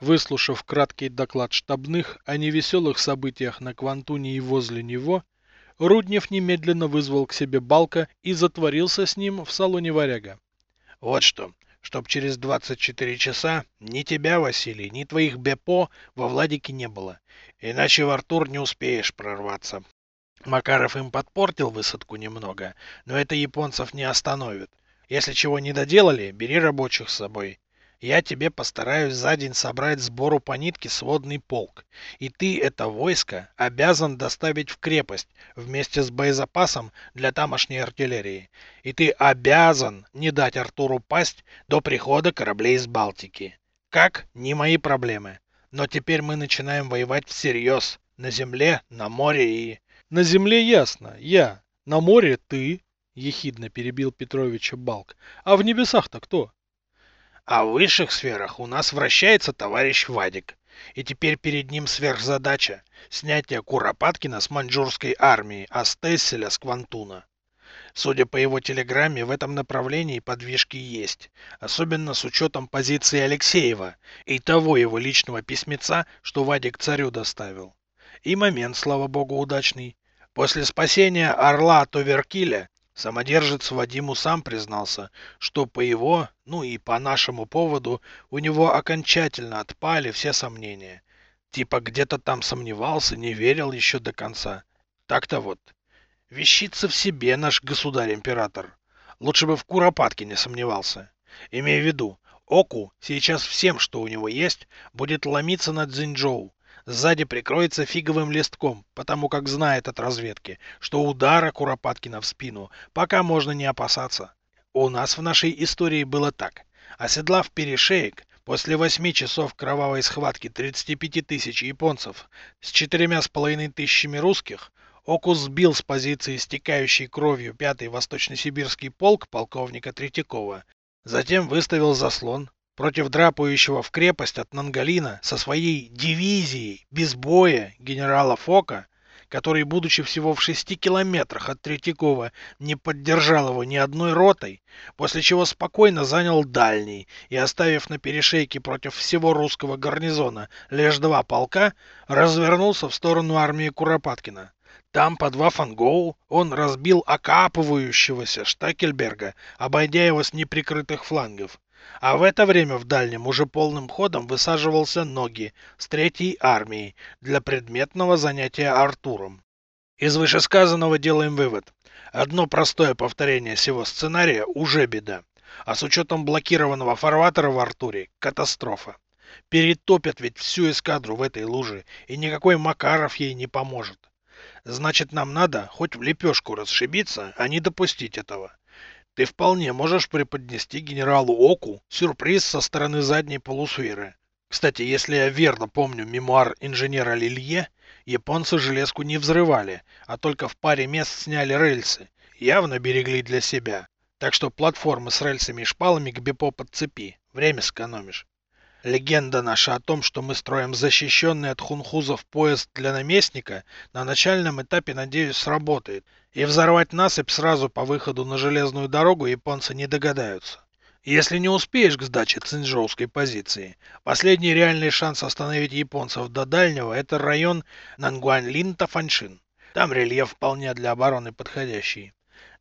Выслушав краткий доклад штабных о невеселых событиях на Квантуне и возле него, Руднев немедленно вызвал к себе Балка и затворился с ним в салоне варяга. Вот что, чтоб через 24 часа ни тебя, Василий, ни твоих Бепо во Владике не было. Иначе в Артур не успеешь прорваться. Макаров им подпортил высадку немного, но это японцев не остановит. Если чего не доделали, бери рабочих с собой. Я тебе постараюсь за день собрать сбору по нитке сводный полк. И ты это войско обязан доставить в крепость вместе с боезапасом для тамошней артиллерии. И ты обязан не дать Артуру пасть до прихода кораблей из Балтики. Как? Не мои проблемы. Но теперь мы начинаем воевать всерьез. На земле, на море и... На земле ясно, я. На море ты, ехидно перебил Петровича Балк. А в небесах-то кто? А в высших сферах у нас вращается товарищ Вадик. И теперь перед ним сверхзадача – снятие Куропаткина с маньчжурской армии, а Стесселя с Квантуна. Судя по его телеграмме, в этом направлении подвижки есть, особенно с учетом позиции Алексеева и того его личного письмеца, что Вадик царю доставил. И момент, слава богу, удачный. После спасения орла Товеркиля Самодержец Вадиму сам признался, что по его, ну и по нашему поводу, у него окончательно отпали все сомнения. Типа где-то там сомневался, не верил еще до конца. Так-то вот. Вещица в себе наш государь-император. Лучше бы в Куропатке не сомневался. Имея в виду, Оку сейчас всем, что у него есть, будет ломиться на Цзиньчжоу, Сзади прикроется фиговым листком, потому как знает от разведки, что удара Куропаткина в спину пока можно не опасаться. У нас в нашей истории было так. Оседлав перешеек, после восьми часов кровавой схватки 35 тысяч японцев с четырьмя с половиной тысячами русских, Окус сбил с позиции стекающей кровью 5-й Восточно-Сибирский полк полковника Третьякова, затем выставил заслон, против драпающего в крепость от Нангалина со своей дивизией без боя генерала Фока, который, будучи всего в шести километрах от Третьякова, не поддержал его ни одной ротой, после чего спокойно занял дальний и, оставив на перешейке против всего русского гарнизона лишь два полка, развернулся в сторону армии Куропаткина. Там, под Вафангоу, он разбил окапывающегося Штакельберга, обойдя его с неприкрытых флангов. А в это время в дальнем уже полным ходом высаживался Ноги с третьей армией для предметного занятия Артуром. Из вышесказанного делаем вывод. Одно простое повторение всего сценария уже беда. А с учетом блокированного фарватера в Артуре – катастрофа. Перетопят ведь всю эскадру в этой луже, и никакой Макаров ей не поможет. Значит, нам надо хоть в лепешку расшибиться, а не допустить этого. Ты вполне можешь преподнести генералу Оку сюрприз со стороны задней полусферы. Кстати, если я верно помню мемуар инженера Лилье, японцы железку не взрывали, а только в паре мест сняли рельсы. Явно берегли для себя. Так что платформы с рельсами и шпалами к Бепо подцепи. Время сэкономишь. Легенда наша о том, что мы строим защищенный от хунхузов поезд для наместника, на начальном этапе, надеюсь, сработает. И взорвать насыпь сразу по выходу на железную дорогу японцы не догадаются. Если не успеешь к сдаче цинжоуской позиции, последний реальный шанс остановить японцев до дальнего – это район Нангуанлин-Тафаншин. Там рельеф вполне для обороны подходящий.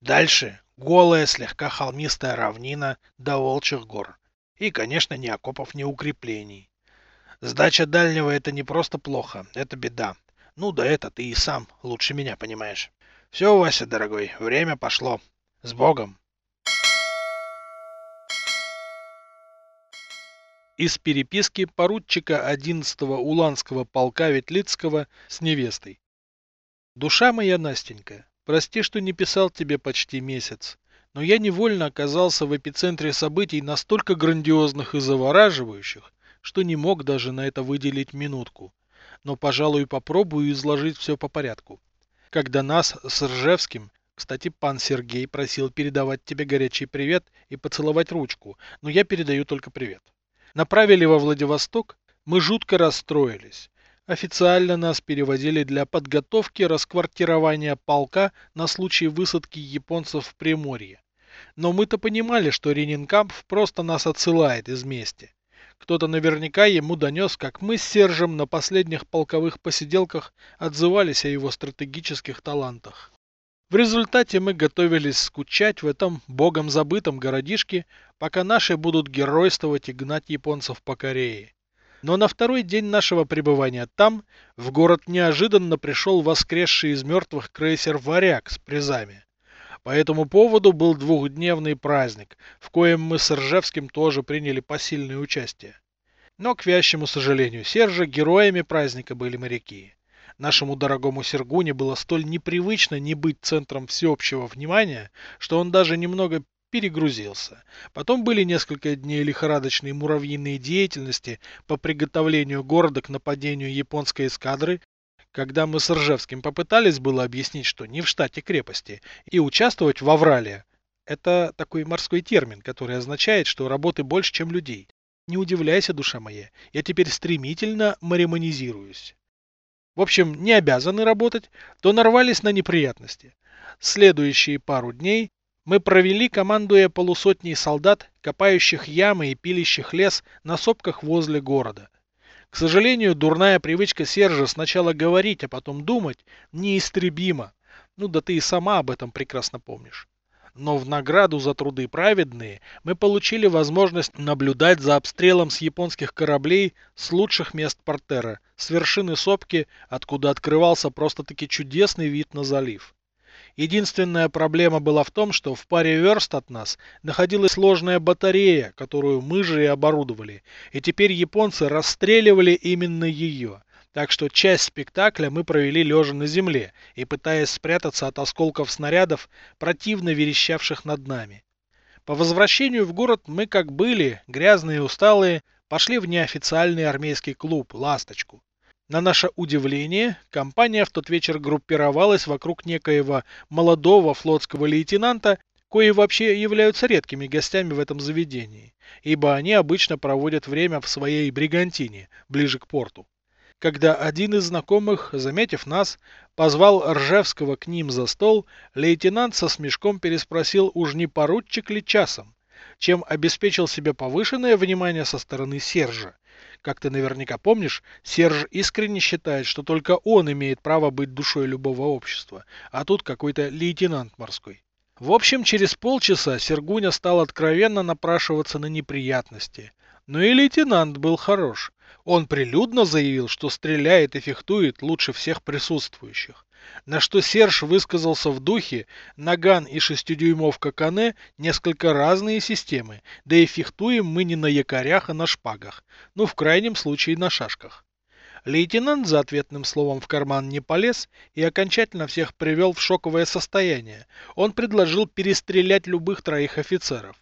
Дальше – голая, слегка холмистая равнина до Волчьих гор. И, конечно, ни окопов, ни укреплений. Сдача дальнего это не просто плохо, это беда. Ну да это ты и сам лучше меня понимаешь. Все, Вася, дорогой, время пошло. С Богом. Из переписки поручика 11-го Уланского полка Ветлицкого с невестой. Душа моя, Настенька, прости, что не писал тебе почти месяц но я невольно оказался в эпицентре событий настолько грандиозных и завораживающих, что не мог даже на это выделить минутку. Но, пожалуй, попробую изложить все по порядку. Когда нас с Ржевским, кстати, пан Сергей просил передавать тебе горячий привет и поцеловать ручку, но я передаю только привет. Направили во Владивосток, мы жутко расстроились. Официально нас перевозили для подготовки расквартирования полка на случай высадки японцев в Приморье. Но мы-то понимали, что Ренинкамп просто нас отсылает из мести. Кто-то наверняка ему донес, как мы с Сержем на последних полковых посиделках отзывались о его стратегических талантах. В результате мы готовились скучать в этом богом забытом городишке, пока наши будут геройствовать и гнать японцев по Корее. Но на второй день нашего пребывания там, в город неожиданно пришел воскресший из мертвых крейсер «Варяг» с призами. По этому поводу был двухдневный праздник, в коем мы с Ржевским тоже приняли посильное участие. Но, к вящему сожалению Сержа, героями праздника были моряки. Нашему дорогому Сергуне было столь непривычно не быть центром всеобщего внимания, что он даже немного перегрузился. Потом были несколько дней лихорадочной муравьиной деятельности по приготовлению города к нападению японской эскадры, когда мы с Ржевским попытались было объяснить, что не в штате крепости, и участвовать в Аврале. Это такой морской термин, который означает, что работы больше, чем людей. Не удивляйся, душа моя, я теперь стремительно маримонизируюсь. В общем, не обязаны работать, то нарвались на неприятности. Следующие пару дней мы провели, командуя полусотней солдат, копающих ямы и пилящих лес на сопках возле города. К сожалению, дурная привычка Сержа сначала говорить, а потом думать неистребима. Ну да ты и сама об этом прекрасно помнишь. Но в награду за труды праведные мы получили возможность наблюдать за обстрелом с японских кораблей с лучших мест портера, с вершины сопки, откуда открывался просто-таки чудесный вид на залив. Единственная проблема была в том, что в паре верст от нас находилась сложная батарея, которую мы же и оборудовали, и теперь японцы расстреливали именно ее. Так что часть спектакля мы провели лежа на земле и пытаясь спрятаться от осколков снарядов, противно верещавших над нами. По возвращению в город мы как были, грязные и усталые, пошли в неофициальный армейский клуб «Ласточку». На наше удивление, компания в тот вечер группировалась вокруг некоего молодого флотского лейтенанта, кои вообще являются редкими гостями в этом заведении, ибо они обычно проводят время в своей бригантине, ближе к порту. Когда один из знакомых, заметив нас, позвал Ржевского к ним за стол, лейтенант со смешком переспросил, уж не поручик ли часом, чем обеспечил себе повышенное внимание со стороны Сержа, как ты наверняка помнишь, Серж искренне считает, что только он имеет право быть душой любого общества, а тут какой-то лейтенант морской. В общем, через полчаса Сергуня стал откровенно напрашиваться на неприятности. Но и лейтенант был хорош. Он прилюдно заявил, что стреляет и фехтует лучше всех присутствующих. На что Серж высказался в духе, наган и шестидюймовка Кане несколько разные системы, да и фехтуем мы не на якорях, а на шпагах, ну в крайнем случае на шашках. Лейтенант за ответным словом в карман не полез и окончательно всех привел в шоковое состояние. Он предложил перестрелять любых троих офицеров.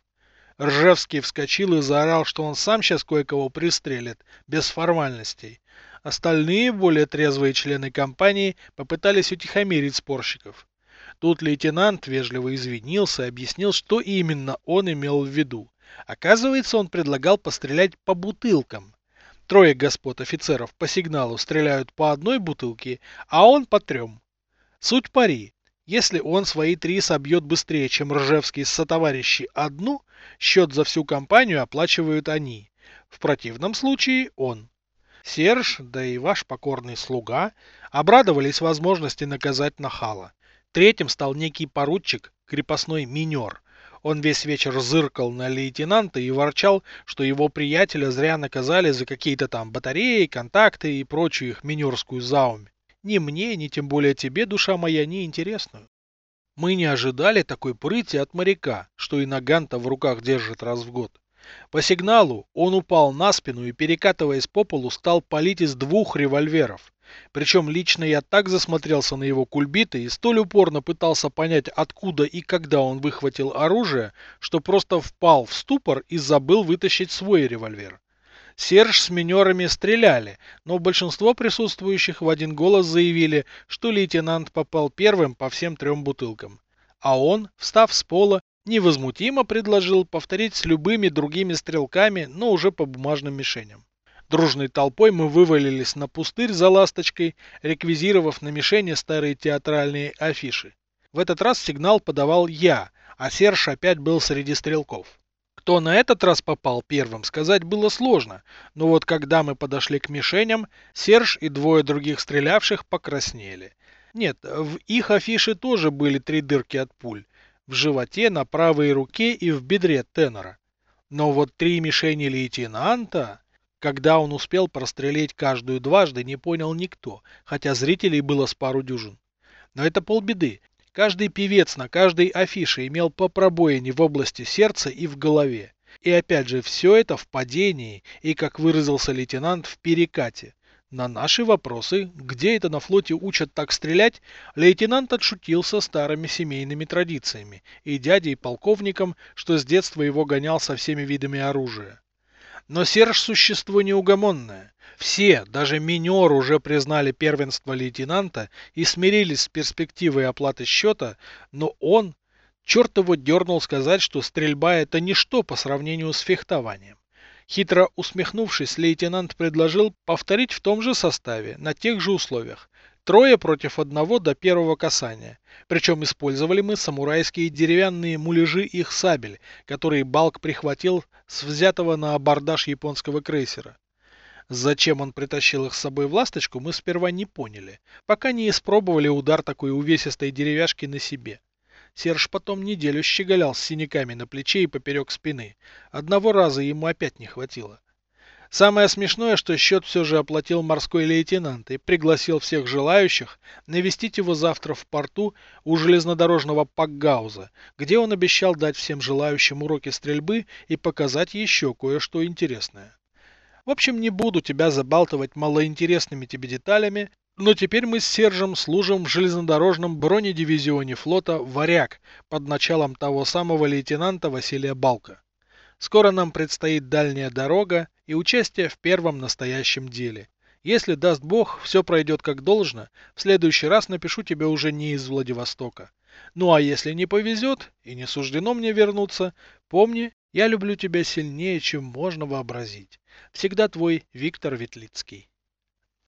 Ржевский вскочил и заорал, что он сам сейчас кое-кого пристрелит, без формальностей. Остальные, более трезвые члены компании, попытались утихомирить спорщиков. Тут лейтенант вежливо извинился объяснил, что именно он имел в виду. Оказывается, он предлагал пострелять по бутылкам. Трое господ офицеров по сигналу стреляют по одной бутылке, а он по трем. Суть пари. Если он свои три собьет быстрее, чем Ржевский с сотоварищи одну, счет за всю компанию оплачивают они. В противном случае он. Серж, да и ваш покорный слуга, обрадовались возможности наказать нахала. Третьим стал некий поручик, крепостной минер. Он весь вечер зыркал на лейтенанта и ворчал, что его приятеля зря наказали за какие-то там батареи, контакты и прочую их минерскую заумь. Ни мне, ни тем более тебе, душа моя, не интересную. Мы не ожидали такой прыти от моряка, что и наганта в руках держит раз в год. По сигналу он упал на спину и, перекатываясь по полу, стал палить из двух револьверов. Причем лично я так засмотрелся на его кульбиты и столь упорно пытался понять, откуда и когда он выхватил оружие, что просто впал в ступор и забыл вытащить свой револьвер. Серж с минерами стреляли, но большинство присутствующих в один голос заявили, что лейтенант попал первым по всем трем бутылкам. А он, встав с пола, невозмутимо предложил повторить с любыми другими стрелками, но уже по бумажным мишеням. Дружной толпой мы вывалились на пустырь за ласточкой, реквизировав на мишени старые театральные афиши. В этот раз сигнал подавал я, а Серж опять был среди стрелков. Кто на этот раз попал первым, сказать было сложно, но вот когда мы подошли к мишеням, Серж и двое других стрелявших покраснели. Нет, в их афише тоже были три дырки от пуль. В животе, на правой руке и в бедре тенора. Но вот три мишени лейтенанта... Когда он успел прострелить каждую дважды, не понял никто, хотя зрителей было с пару дюжин. Но это полбеды. Каждый певец на каждой афише имел по пробоине в области сердца и в голове. И опять же, все это в падении и, как выразился лейтенант, в перекате. На наши вопросы, где это на флоте учат так стрелять, лейтенант отшутился старыми семейными традициями и дядей полковником, что с детства его гонял со всеми видами оружия. Но Серж существо неугомонное. Все, даже минер уже признали первенство лейтенанта и смирились с перспективой оплаты счета, но он, черт его дернул сказать, что стрельба это ничто по сравнению с фехтованием. Хитро усмехнувшись, лейтенант предложил повторить в том же составе, на тех же условиях. Трое против одного до первого касания. Причем использовали мы самурайские деревянные муляжи их сабель, которые Балк прихватил с взятого на абордаж японского крейсера. Зачем он притащил их с собой в ласточку, мы сперва не поняли, пока не испробовали удар такой увесистой деревяшки на себе. Серж потом неделю щеголял с синяками на плече и поперек спины. Одного раза ему опять не хватило. Самое смешное, что счет все же оплатил морской лейтенант и пригласил всех желающих навестить его завтра в порту у железнодорожного Пакгауза, где он обещал дать всем желающим уроки стрельбы и показать еще кое-что интересное. В общем, не буду тебя забалтывать малоинтересными тебе деталями, но теперь мы с Сержем служим в железнодорожном бронедивизионе флота «Варяг» под началом того самого лейтенанта Василия Балка. Скоро нам предстоит дальняя дорога и участие в первом настоящем деле. Если даст Бог, все пройдет как должно, в следующий раз напишу тебе уже не из Владивостока. Ну а если не повезет и не суждено мне вернуться, помни, я люблю тебя сильнее, чем можно вообразить. Всегда твой Виктор Ветлицкий.